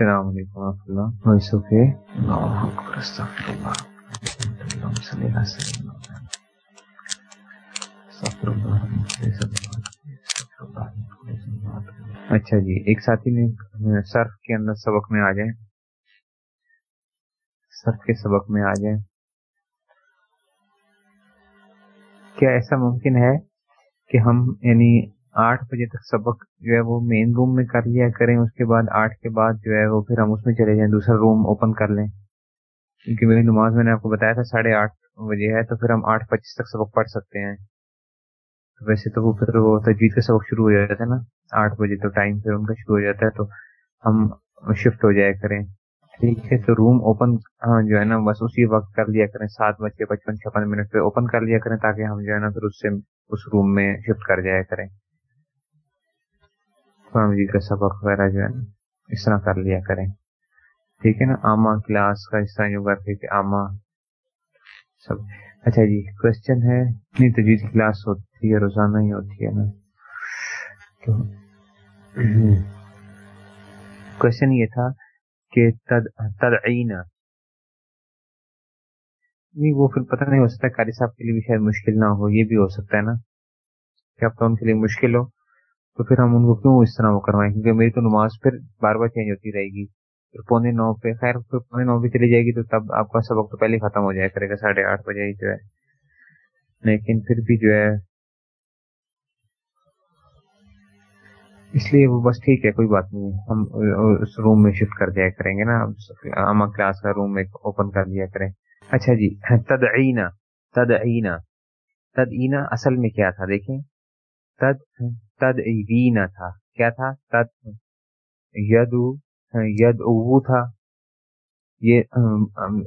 السلام علیکم ورحمۃ اللہ وائس اوکے اللہ اکبر استغفر اللہ اللہم صلی اللہ وسلم استغفر اللہ استغفر اللہ اچھا جی ایک ساتھی نے صرف کے اندر سبق میں آ جائیں صرف کے سبق میں آ جائیں کیا ایسا ممکن ہے کہ ہم یعنی آٹھ بجے تک سبق جو ہے وہ مین روم میں کر لیا کریں، اس کے بعد آٹھ کے بعد جو ہے وہ پھر ہم اس میں چلے جائیں، دوسرا روم اوپن کر لیں۔ کیونکہ میری نماز میں نے آپ کو بتایا تھا ساڑھے آٹھ بجے ہے، تو پھر ہم آٹھ پچیس تک سبق پڑھ سکتے ہیں۔ ویسے تو وہ پھر وہ تجویز کا سبق شروع ہو جاتا ہے نا، آٹھ بجے تو ٹائم پھر ان کا شروع ہو جاتا ہے، تو ہم شفٹ ہو جایا کریں۔ ٹھیک ہے، تو روم اوپن ہاں، جو ہے نا، بس اسی وقت کر لیا کریں۔ سات بج کے پچپن چھپن منٹ پہ اوپن کر لیا کریں تاکہ ہم جو ہے نا پھر اس سے، اس روم میں شفٹ کر جایا کریں۔ قرآن مجید کا سبق وغیرہ جو ہے نا، اس طرح کر لیا کریں۔ ٹھیک ہے نا؟ آما کلاس کا اس طرح جو کر کے آما سب۔ اچھا جی کوشچن ہے، نہیں تجویز کلاس ہوتی ہے، روزانہ ہی ہوتی ہے نا۔ تو کوشچن یہ تھا کہ تدعین نہیں، وہ پھر پتہ نہیں ہو سکتا، قاری صاحب کے لیے بھی شاید مشکل نہ ہو، یہ بھی ہو سکتا ہے نا۔ کہ اب تو ان کے لیے مشکل ہو۔ تو پھر ہم ان کو کیوں اس طرح وہ کروائیں؟ کیونکہ میری تو نماز پھر بار بار چینج ہوتی رہے گی۔ پھر پونے نو پہ، خیر، پھر پونے نو پہ چلی جائے گی تو تب آپ کا سبق تو پہلے ختم ہو جائے کرے گا۔ ساڑھے آٹھ بجے ہی جو ہے۔ لیکن پھر بھی جو ہے۔ اس لیے وہ بس ٹھیک ہے، کوئی بات نہیں۔ ہم اس روم میں شفٹ کر دیا کریں گے نا۔ اما کلاس کا روم ایک اوپن کر دیا کریں۔ اچھا جی تدعینا تدعینا تدعینا اصل میں کیا تھا؟ دیکھیں۔ تد تدعینا تھا۔ کیا تھا؟ تد یدو ید او تھا۔ یہ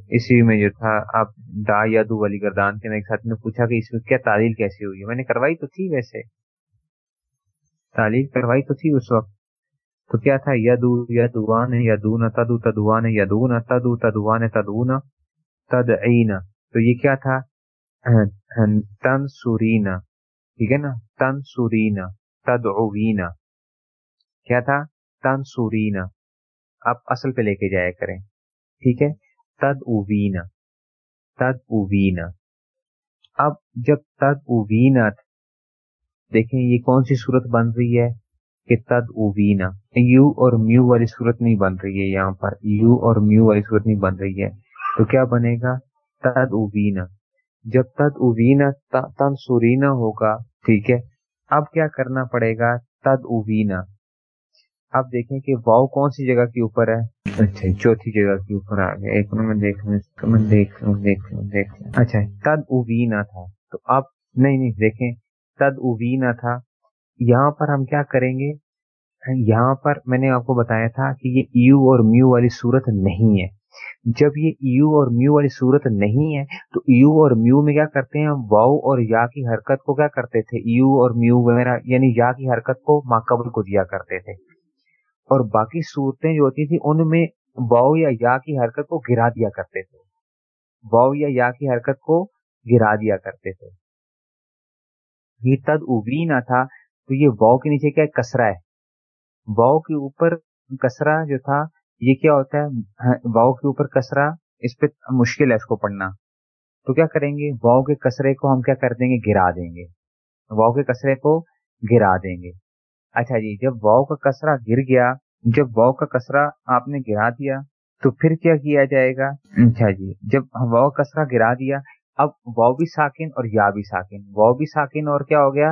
اسی میں جو تھا، آپ دا یدو والی گردان کے ایک ساتھ نے پوچھا کہ اس میں کیا تعلیل کیسی ہوئی۔ میں نے کروائی تو تھی ویسے۔ تعلیم کروائی تو تھی اس وقت۔ تو کیا تھا؟ یدو یدوان یدون تدو تدوان یدون تدو تدوان تدون تدعین تو یہ کیا تھا؟ تن سورینا ٹھیک ہے نا؟ تن سورینا تدعوین کیا تھا؟ تن سورینا آپ اصل پہ لے کے جایا کریں۔ ٹھیک ہے؟ تد اوین تد اوین اب جب تد اوین دیکھیں یہ کون سی صورت بن رہی ہے کہ تد اوینا یو اور میو والی صورت نہیں بن رہی ہے یہاں پر۔ یو اور میو والی صورت نہیں بن رہی ہے۔ تو کیا بنے گا؟ تد اوینا جب تد اوینا تن سورینا ہوگا، ٹھیک ہے؟ اب کیا کرنا پڑے گا؟ تد اوینا اب دیکھیں کہ واؤ کون سی جگہ کے اوپر ہے؟ اچھا چوتھی جگہ کے اوپر آ گیا۔ ایک میں دیکھ لوں دیکھ لوں دیکھ لوں دیکھ لوں۔ اچھا تد اوینا تھا۔ تو اب نہیں نہیں دیکھیں۔ تد اوینا تھا۔ یہاں پر ہم کیا کریں گے؟ یہاں پر میں نے آپ کو بتایا تھا کہ یہ یو اور میو والی صورت نہیں ہے۔ جب یہ یو اور میو والی صورت نہیں ہے، تو یو اور میو میں کیا کرتے ہیں؟ واؤ اور یا کی حرکت کو کیا کرتے تھے؟ یو اور میو وغیرہ یعنی یا کی حرکت کو ماقبل کو دیا کرتے تھے۔ اور باقی صورتیں جو ہوتی تھی ان میں واؤ یا یا کی حرکت کو گرا دیا کرتے تھے۔ واؤ یا یا کی حرکت کو گرا دیا کرتے تھے۔ یہ تد اوبینا تھا، تو یہ واؤ کے نیچے کیا کسرا ہے۔ واؤ کے اوپر کسرا جو تھا یہ کیا ہوتا ہے؟ ہاں، واؤ کے اوپر کسرا اس پہ مشکل ہے اس کو پڑھنا۔ تو کیا کریں گے؟ واؤ کے کسرے کو ہم کیا کر دیں گے؟ گرا دیں گے۔ واؤ کے کسرے کو گرا دیں گے۔ اچھا جی جب واؤ کا کسرا گر گیا، جب واؤ کا کسرا آپ نے گرا دیا، تو پھر کیا کیا جائے گا؟ اچھا جی جب واؤ کسرا گرا دیا، اب واؤ بھی ساکن اور یا بھی ساکن۔ واؤ بھی ساکن اور کیا ہو گیا؟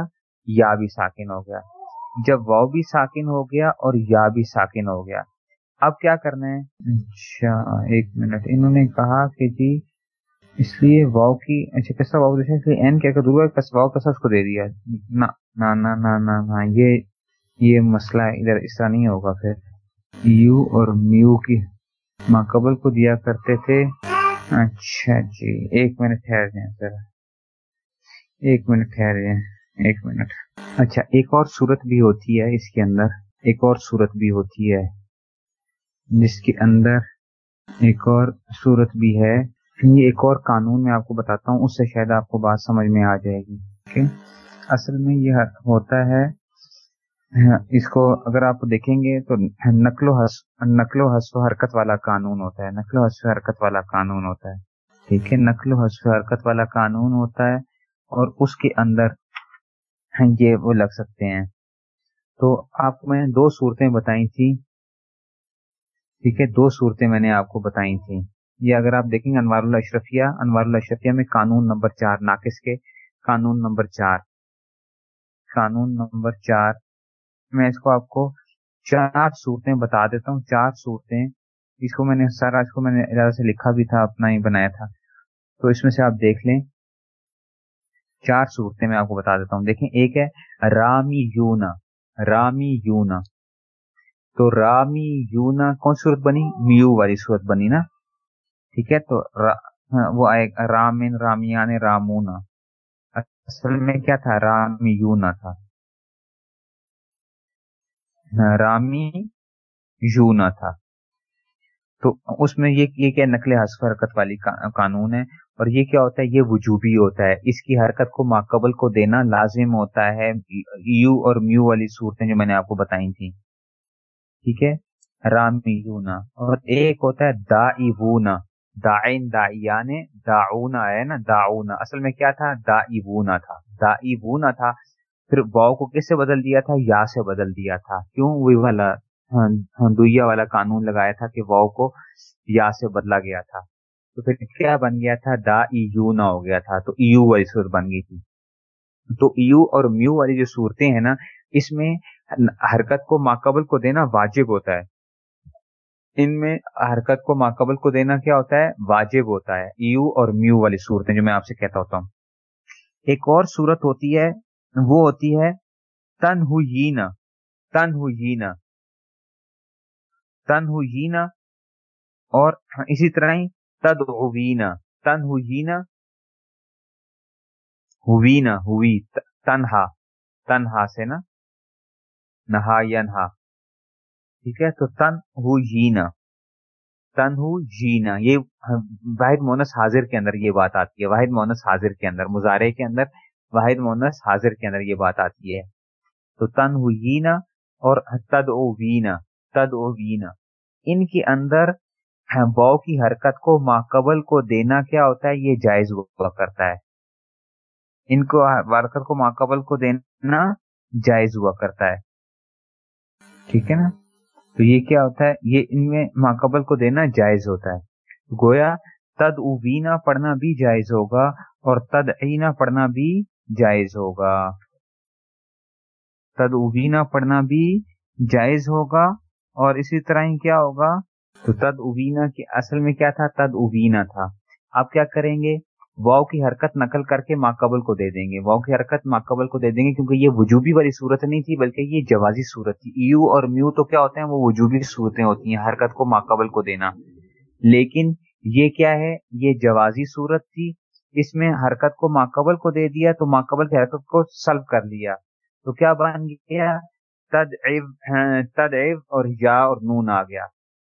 یا بھی ساکن ہو گیا۔ جب واؤ بھی ساکن ہو گیا اور یا بھی ساکن ہو گیا اب کیا کرنا ہے؟ اچھا ایک منٹ۔ انہوں نے کہا کہ جی اس لیے واؤ کی اچھا کیسا واؤ این کیا واؤ کیسا اس کو دے دیا۔ نہ یہ یہ مسئلہ ادھر اس طرح نہیں ہوگا پھر۔ یو اور میو کی ماقبل کو دیا کرتے تھے۔ اچھا جی ایک منٹ ٹھہر جائیں سر ایک منٹ ٹھہر جائیں۔ ایک منٹ۔ اچھا ایک اور صورت بھی ہوتی ہے اس کے اندر۔ ایک اور صورت بھی ہوتی ہے۔ جس کے اندر ایک اور صورت بھی ہے۔ یہ ایک اور قانون میں آپ کو بتاتا ہوں، اس سے شاید آپ کو بات سمجھ میں آ جائے گی اصل میں یہ ہوتا ہے، اس کو اگر آپ دیکھیں گے تو نقل و حس، نقل و حسف و حرکت والا قانون ہوتا ہے، نقل و حسف حرکت والا قانون ہوتا ہے، ٹھیک ہے؟ نقل و حسف حرکت والا قانون ہوتا ہے اور اس کے اندر یہ وہ لگ سکتے ہیں۔ تو آپ میں دو صورتیں بتائی تھی ٹھیک ہے، دو صورتیں میں نے آپ کو بتائی تھی یہ اگر آپ دیکھیں گے انوار اللہ اشرفیہ، انوار اللہ اشرفیہ میں قانون نمبر چار، ناقص کے قانون نمبر چار۔ قانون نمبر چار، میں اس کو آپ کو چار صورتیں بتا دیتا ہوں، چار صورتیں۔ اس کو میں نے سارا اس کو میں نے ارادہ سے لکھا بھی تھا، اپنا ہی بنایا تھا۔ تو اس میں سے آپ دیکھ لیں۔ چار صورتیں میں آپ کو بتا دیتا ہوں۔ دیکھیں، ایک ہے رامی یونا رامی یونا تو رامی یونا کون صورت بنی؟ میو والی صورت بنی نا؟ ٹھیک ہے تو ہاں، وہ آئے رامن رامیان رامونا۔ اصل میں کیا تھا؟ رامی یونا تھا۔ ہاں، رامی یونا تھا۔ تو اس میں یہ یہ کیا نقل حسف حرکت والی قانون ہے؟ اور یہ کیا ہوتا ہے؟ یہ وجوبی ہوتا ہے۔ اس کی حرکت کو ماقبل کو دینا لازم ہوتا ہے۔ یو اور میو والی صورتیں جو میں نے آپ کو بتائی تھی ٹھیک ہے؟ رامی یونا اور ایک ہوتا ہے دا دائن دائیان داؤنا ہے نا؟ داؤنا اصل میں کیا تھا؟ دا تھا۔ دا تھا۔ پھر واؤ کو کس سے بدل دیا تھا؟ یا سے بدل دیا تھا۔ کیوں؟ وہی والا ہاں، ہاں، ہندویا والا قانون لگایا تھا کہ واؤ کو یا سے بدلا گیا تھا۔ تو پھر کیا بن گیا تھا؟ دا ایو نہ ہو گیا تھا۔ تو ایو والی صورت بن گئی تھی۔ تو ایو اور میو والی جو صورتیں ہیں نا، اس میں حرکت کو ماقبل کو دینا واجب ہوتا ہے۔ ان میں حرکت کو ماقبل کو دینا کیا ہوتا ہے؟ واجب ہوتا ہے۔ ایو اور میو والی صورتیں جو میں آپ سے کہتا ہوتا ہوں۔ ایک اور صورت ہوتی ہے، وہ ہوتی ہے تن ہونا تن ہونا تن ہونا اور اسی طرح ہی تد اوینا تن ہونا ہوینا ہوئی تنہا تنہا سے نا۔ نہا ینہا ٹھیک ہے، تو تن ہو جینا۔ تن ہو جینا۔ یہ واحد مونس حاضر کے اندر یہ بات آتی ہے۔ واحد مونس حاضر کے اندر مظاہرے کے اندر واحد مونس حاضر کے اندر یہ بات آتی ہے۔ تو تن ہو جینا اور تد او وینا، تد او وینا۔ ان کے اندر باؤ کی حرکت کو، ماقبل کو دینا کیا ہوتا ہے؟ یہ جائز ہوا کرتا ہے۔ ان کو حرکت کو، ماقبل کو دینا جائز ہوا کرتا ہے۔ ٹھیک ہے نا؟ تو یہ کیا ہوتا ہے؟ یہ ان میں ماقبل کو دینا جائز ہوتا ہے۔ گویا تد اوینا پڑھنا بھی جائز ہوگا اور تد اینا پڑھنا بھی جائز ہوگا۔ تد اوینا پڑھنا بھی جائز ہوگا اور اسی طرح ہی کیا ہوگا؟ تو تد اوینا کی اصل میں کیا تھا؟ تد اوینا تھا۔ آپ کیا کریں گے؟ واؤ کی حرکت نقل کر کے ماقبل کو دے دیں گے۔ واؤ کی حرکت ماقبل کو دے دیں گے کیونکہ یہ وجوبی والی صورت نہیں تھی، بلکہ یہ جوازی صورت تھی۔ یو اور میو تو کیا ہوتے ہیں؟ وہ وجوبی صورتیں ہوتی ہیں، حرکت کو ماقبل کو دینا۔ لیکن یہ کیا ہے؟ یہ جوازی صورت تھی۔ اس میں حرکت کو ماقبل کو دے دیا تو ماقبل کی حرکت کو سلب کر لیا۔ تو کیا بن گیا؟ تد ہاں، تد اور یا اور نون آ گیا۔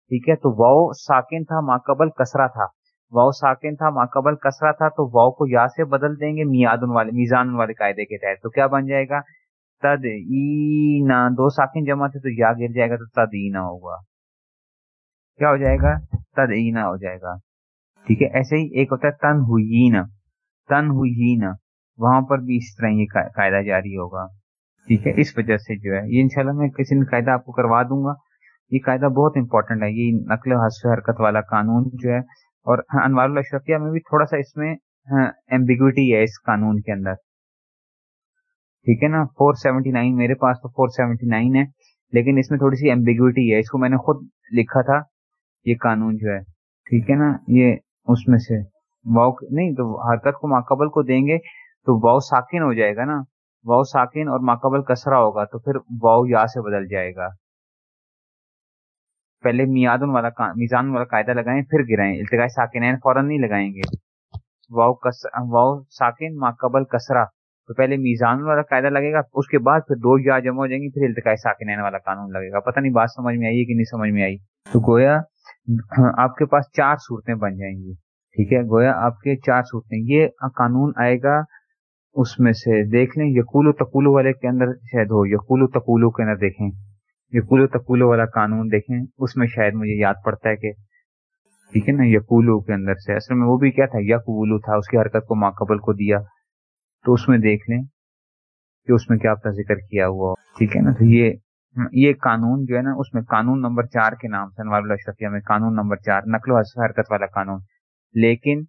ٹھیک ہے؟ تو واؤ ساکن تھا ماقبل کسرا تھا۔ واؤ ساکن تھا ماقبل کسرا تھا، تو واؤ کو یا سے بدل دیں گے میادن والے میزان والے قاعدے کے تحت، تو کیا بن جائے گا؟ تد ای دو ساکن جمع تھے تو یا گر جائے گا تو تد ای ہوگا۔ کیا ہو جائے گا؟ تد ای ہو جائے گا۔ ٹھیک ہے، ایسے ہی ایک ہوتا ہے تن ہوئی تن ہوئی وہاں پر بھی اس طرح یہ قاعدہ جاری ہوگا۔ ٹھیک ہے، اس وجہ سے جو ہے، یہ انشاءاللہ میں کسی نے قاعدہ آپ کو کروا دوں گا۔ یہ قاعدہ بہت امپورٹنٹ ہے۔ یہ نقل حسف حرکت والا قانون جو ہے اور ہاں، انوار اللہ شفیہ میں بھی تھوڑا سا اس میں ہاں، ایمبیگوٹی ہے اس قانون کے اندر۔ ٹھیک ہے نا؟ فور سیونٹی نائن میرے پاس تو فور سیونٹی نائن ہے، لیکن اس میں تھوڑی سی ایمبیگوٹی ہے۔ اس کو میں نے خود لکھا تھا، یہ قانون جو ہے۔ ٹھیک ہے نا؟ یہ اس میں سے۔ واؤ نہیں، تو حرکت کو ماقبل کو دیں گے تو واؤ ساکن ہو جائے گا نا۔ واؤ ساکن اور ماقبل کسرا ہوگا تو پھر واؤ یا سے بدل جائے گا۔ پہلے میادن والا میزان والا قاعدہ لگائیں، پھر گرائیں۔ التقاء ساکن فوراً نہیں لگائیں گے۔ واؤ واؤ ساکن، ماقبل کسرا تو پہلے میزان والا قاعدہ لگے گا، اس کے بعد پھر دو یا جمع ہو جائیں گی، پھر التقاء ساکن والا قانون لگے گا۔ پتہ نہیں بات سمجھ میں آئی کہ نہیں سمجھ میں آئی۔ تو گویا، آپ کے پاس چار صورتیں بن جائیں گی۔ ٹھیک ہے؟ گویا آپ کے چار صورتیں۔ یہ قانون آئے گا، اس میں سے دیکھ لیں۔ یقول و تقولو والے کے اندر شاید ہو یقول و تقولو کے اندر دیکھیں۔ یقول تقولو والا قانون دیکھیں، اس میں شاید مجھے یاد پڑتا ہے کہ، ٹھیک ہے نا، یقولو کے اندر سے۔ اصل میں وہ بھی کیا تھا، یقولو تھا، اس کی حرکت کو ماقبل کو دیا۔ تو اس میں دیکھ لیں کہ اس میں کیا آپ کا ذکر کیا ہوا۔ ٹھیک ہے نا، تو یہ یہ قانون جو ہے نا، اس میں قانون نمبر چار کے نام سے انوار اللہ میں قانون نمبر چار، نقل و حرکت والا قانون۔ لیکن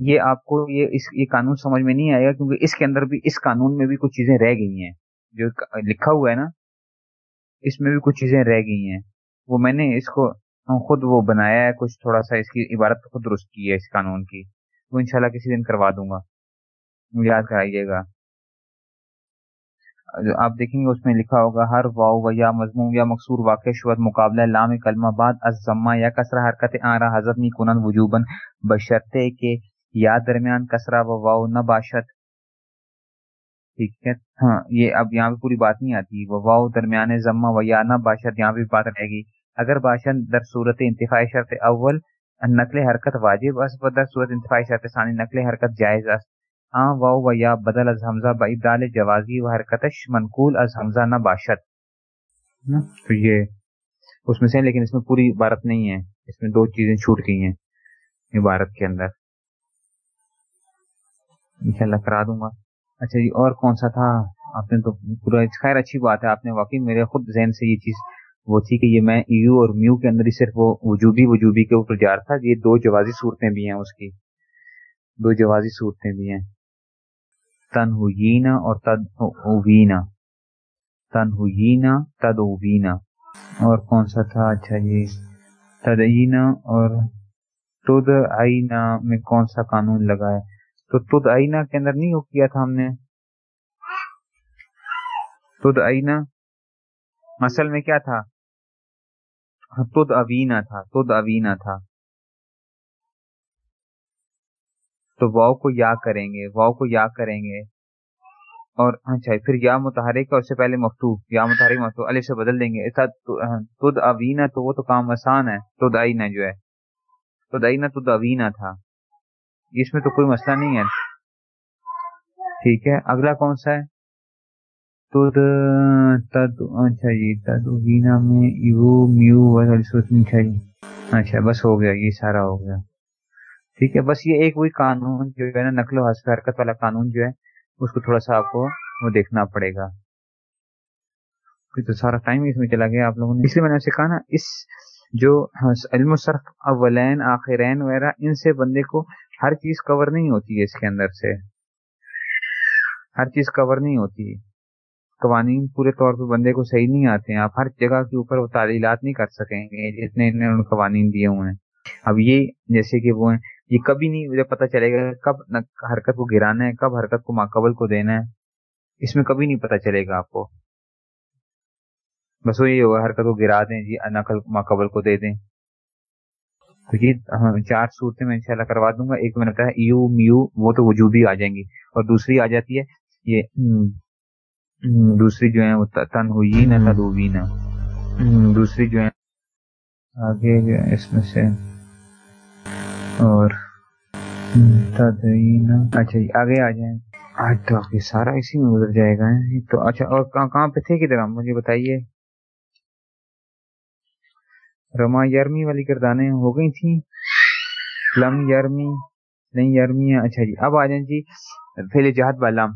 یہ آپ کو یہ، اس، یہ قانون سمجھ میں نہیں آئے گا کیونکہ اس کے اندر بھی، اس قانون میں بھی کچھ چیزیں رہ گئی ہیں۔ جو لکھا ہوا ہے نا اس میں بھی کچھ چیزیں رہ گئی ہیں۔ وہ میں نے اس کو خود وہ بنایا ہے، کچھ تھوڑا سا اس کی عبارت خود درست کی ہے اس قانون کی۔ وہ انشاءاللہ کسی دن کروا دوں گا۔ یاد کرائیے گا۔ آپ دیکھیں گے اس میں لکھا ہوگا، ہر واؤ و یا مضمون یا مقصور واقع شوت مقابلہ، لام کلمہ، بعد ازما یا کسرا حرکت آرا، حضرت نی کنن وجوبن بشرتے کے یا درمیان کسرا و واؤ نہ باشد۔ ٹھیک ہے؟ ہاں یہ اب یہاں پہ پوری بات نہیں آتی۔ وہ واؤ درمیان ضمہ و یا نہ باشد یہاں پہ بات رہے گی۔ اگر باشد در صورت انتفاعی شرط اول نقل حرکت واجب اس در صورت انتفاعی شرط ثانی نقل حرکت جائز است۔ آ واؤ و یا بدل از حمزہ بال جوازی و حرکتش منقول از حمزہ نہ باشد۔ تو یہ اس میں سے لیکن اس میں پوری عبارت نہیں ہے۔ اس میں دو چیزیں چھوٹ گئی ہیں عبارت کے اندر۔ انشاءاللہ کرا دوں گا۔ اچھا جی اور کون سا تھا؟ آپ نے تو پورا خیر، اچھی بات ہے، آپ نے واقعی میرے خود ذہن سے یہ چیز وہ تھی کہ یہ میں یو اور میو کے اندر ہی صرف وہ وجوبی وجوبی کے اوپر جا رہا تھا، یہ دو جوازی صورتیں بھی ہیں اس کی۔ دو جوازی صورتیں بھی ہیں۔ تن ہونا اور تد اوینا تن ہونا تد اوینا اور کون سا تھا؟ اچھا جی تدعینا اور تد آئینہ میں کون سا قانون لگا ہے؟ تو تد آئینہ کے اندر نہیں ہو کیا تھا ہم نے؟ تد آئینہ اصل میں کیا تھا؟ تد اوینا تھا، تد اوینا تھا۔ تو واؤ کو یا کریں گے واؤ کو یا کریں گے۔ اور اچھا پھر یا متحرک اور اس سے پہلے مفتو یا متحرک مفتو علی سے بدل دیں گے۔ تد اوینا تو وہ تو کام آسان ہے، تد آئینہ جو ہے۔ تد آئینہ تد اوینا تھا۔ اس میں تو کوئی مسئلہ نہیں ہے۔ ٹھیک ہے، اگلا کون سا ہے؟ تد تد اچھا جی تد اوینا میں یو، میو اچھا جی۔ اچھا بس ہو گیا، یہ سارا ہو گیا۔ ٹھیک ہے، بس یہ ایک وہی قانون جو ہے نا، نقل و حسف حرکت والا قانون جو ہے، اس کو تھوڑا سا آپ کو وہ دیکھنا پڑے گا۔ تو سارا ٹائم اس میں چلا گیا آپ لوگوں نے۔ اس لیے میں نے سے کہا نا، اس جو ہاں، علم و صرف اولین، آخرین وغیرہ، ان سے بندے کو ہر چیز کور نہیں ہوتی ہے اس کے اندر سے۔ ہر چیز کور نہیں ہوتی۔ قوانین پورے طور پہ بندے کو صحیح نہیں آتے ہیں۔ آپ ہر جگہ کے اوپر وہ تعلیلات نہیں کر سکیں گے جتنے انہوں نے قوانین دیے ہوئے ہیں۔ اب یہ جیسے کہ وہ ہیں، یہ کبھی نہیں مجھے پتا چلے گا کب حرکت کو گرانا ہے، کب حرکت کو ماقبل کو دینا ہے۔ اس میں کبھی نہیں پتا چلے گا آپ کو۔ بس وہ یہ ہوگا، حرکت کو گرا دیں جی نقل ماقبل کو دے دیں۔ تو یہ چار صورتیں میں انشاءاللہ کروا دوں گا۔ ایک میں نے بتایا یو میو وہ تو وجوبی آ جائیں گی۔ اور دوسری آ جاتی ہے یہ دوسری جو ہے وہ تن ہوئی نا تدوی نا دوسری جو ہے آگے جو ہے اس میں سے۔ اور اچھا جی آگے آ جائیں۔ آج تو سارا اسی میں گزر جائے گا۔ تو اچھا اور کہاں پہ تھے کدھر مجھے بتائیے۔ رما یارمی والی گردانیں ہو گئی تھیں۔ لم یارمی، نہیں یارمی اچھا جی اب آ جائیں جی پہلے جہاد بالام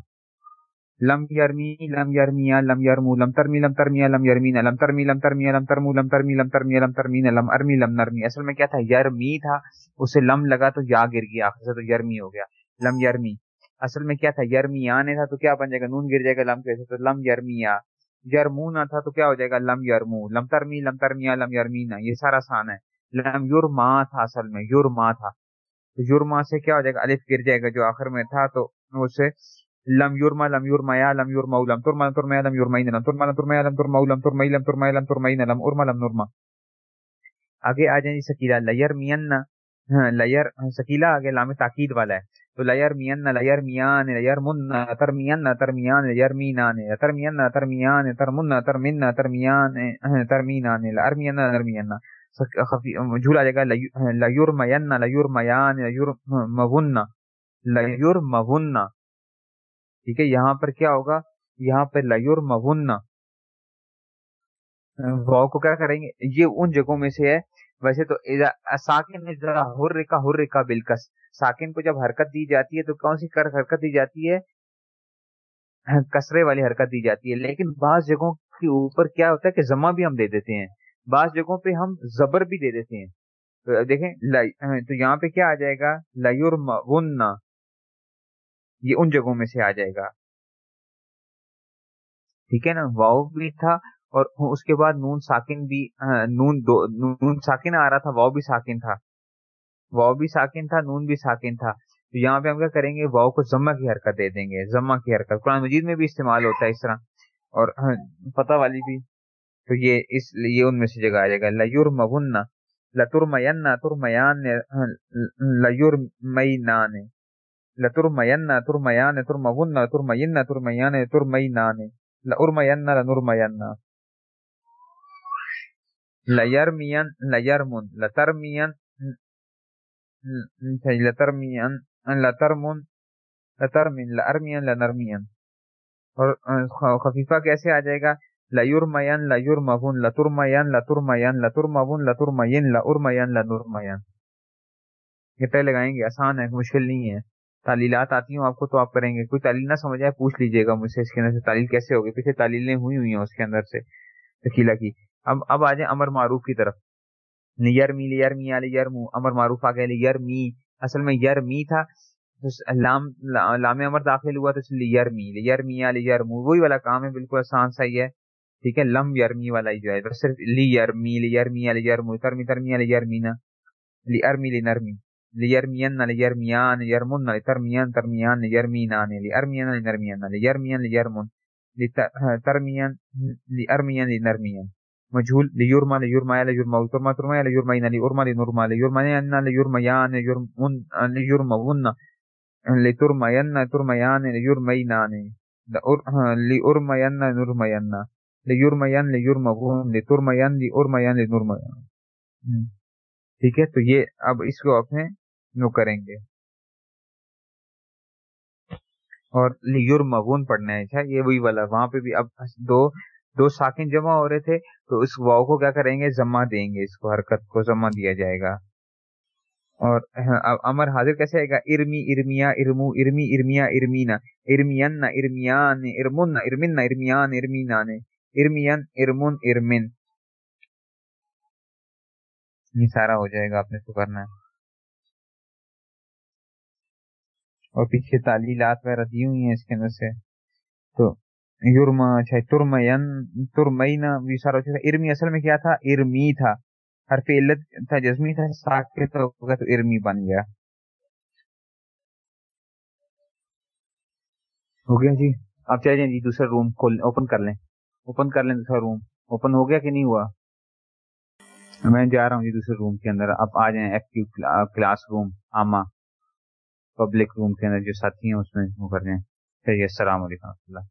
لم۔ یرمی لم یرمیا لم یرمو لم ترمی، لم ترمیا لم یرمین لم ترمی، لم ترمیا لم ترمو، لم ترمی، لم ترمیا لم ترمین لم ارمی، لم نرمی۔ اصل میں کیا تھا؟ یرمی تھا، اسے لم لگا تو یا گر گیا، آخر سے تو یرمی ہو گیا۔ لم یرمی اصل میں کیا تھا؟ یرمیا نے تھا تو کیا بن جائے گا؟ نون گر جائے گا، لم کیسے؟ تو لم یرمیا یرمو نہ تھا تو کیا ہو جائے گا لم یرمو لم ترمی لم ترمیا لم یرمینا یہ سارا آسان ہے لم یورما تھا اصل میں یورما تھا تو یورما سے کیا ہو جائے گا الف گر جائے گا جو آخر میں تھا تو اسے لم یورما لم یورما یا لم یورما لم ترما ترما لم یورمین لم ترما لم ترما لم ترما لم ترما لم ترما لم ترمین لم ارما لم نرما آگے آ جائیں جی سکیلا لیر مین لیر سکیلا آگے لام تاکید والا ہے تو لیر مین لیر میان لیر من ترمین ترمیان لیر مینان ترمین ترمیان ترمن ترمن ترمیان ترمینان لرمین لرمین جھولا جائے گا لیور مین لیور میان ٹھیک ہے، یہاں پر کیا ہوگا؟ یہاں پہ لیور مغن واؤ کو کیا کریں گے؟ یہ ان جگہوں میں سے ہے. ویسے تو ساکن ہر کا ہر کا بلکس ساکن کو جب حرکت دی جاتی ہے تو کون سی حرکت دی جاتی ہے؟ کسرے والی حرکت دی جاتی ہے۔ لیکن بعض جگہوں کے اوپر کیا ہوتا ہے کہ زما بھی ہم دے دیتے ہیں۔ بعض جگہوں پہ ہم زبر بھی دے دیتے ہیں۔ تو دیکھیں تو یہاں پہ کیا آ جائے گا؟ لیور یہ ان جگہوں میں سے آ جائے گا۔ ٹھیک ہے نا؟ واؤ بھی تھا اور اس کے بعد نون ساکن بھی ہاں، نون دو، نون ساکن آ رہا تھا واؤ بھی ساکن تھا۔ واؤ بھی ساکن تھا، نون بھی ساکن تھا۔ تو یہاں پہ ہم کیا کریں گے، واؤ کو ضمہ کی حرکت دے دیں گے۔ ضمہ کی حرکت۔ قرآن مجید میں بھی استعمال ہوتا ہے اس طرح۔ اور ہاں، پتہ والی بھی۔ تو یہ اس یہ ان میں سے جگہ آ جائے گا۔ لیور مغن لتر مین تر میان لیور مئی نان لتر مین تر میان تر مغن تر مین تر لترمن لترمن لارمین لنرمین اور خفیفہ کیسے آ جائے گا لیرمین لیرمون لترمین لترمین لترمون لترمین لارمین لنرمین یہ پہ لگائیں گے آسان ہے مشکل نہیں ہے تعلیلات آتی ہوں آپ کو تو آپ کریں گے کوئی تعلیل نہ سمجھ آئے پوچھ لیجیے گا مجھ سے اس کے اندر سے تعلیل کیسے ہوگی پیچھے تعلیلیں ہوئی ہوئی ہیں اس کے اندر سے تکیلا کی اب اب آ جائیں امر معروف کی طرف یرمی لیرمی علی یرمو، امر معروف آ گیا یرمی، اصل میں یرمی تھا لام لام امر داخل ہوا تو اس لیے یرمی یرمی علی یرمو، وہی والا کام ہے، بالکل آسان سا ہی ہے، ٹھیک ہے، لم یرمی والا ہی جو ہے، بس صرف لی یرمی لی یرمی علی یرمو، ترمی ترمی علی یرمینا لی ارمی لی نرمی لی یرمین لی یرمیان یرمن لی ترمیان ترمیان لی یرمینان لی ارمیان لی نرمیان لی یرمیان لی یرمن لی ترمیان لی ارمیان لی نرمیان۔ مجهول ليرمى ليرمى ليرمى وترمى ترمى ليرمين ليرمى لنرمى ليرمين ليرميان ليرمون ليرمون لترمين ترميان ليرمينان لأرمين نرمين ليرمين ليرمون لترمين لأرمين لنرمين ٹھیک ہے تو یہ اب اس کو اپنے نو کریں گے اور لیور مغون پڑھنا ہے اچھا یہ وہی والا وہاں پہ بھی اب دو دو ساکن جمع ہو رہے تھے، تو اس واؤ کو کیا کریں گے؟ جمع دیں گے، اس کو حرکت کو جمع دیا جائے گا۔ اور امر حاضر کیسے آئے گا؟ Army, ارمیا، ارمو، army, ارمیا، Armeena. ارمین ارمیان ارمن ارمن ارمیان، ارمینان۔ ارمین ارمن ارمن یہ سارا ہو جائے گا، آپ نے تو کرنا ہے۔ اور پیچھے تعلیلات وغیرہ دی ہوئی ہیں اس کے اندر سے۔ تو یورما اچھا ترمین، ترمینا سارا ارمی اصل میں کیا تھا؟ ارمی تھا۔ حرف علت تھا، جزمی تھا، ساکت تو ارمی بن گیا۔ ہو گیا جی۔ آپ چاہ جائیں جی دوسرا روم کھول اوپن کر لیں۔ اوپن کر لیں دوسرا روم اوپن ہو گیا کہ نہیں ہوا؟ میں جا رہا ہوں جی دوسرے روم کے اندر۔ آپ آ جائیں ایکٹیو کلاس روم آما پبلک روم کے اندر جو ساتھی ہیں اس میں وہ کر جائیں۔ چلیے السلام علیکم۔ اللہ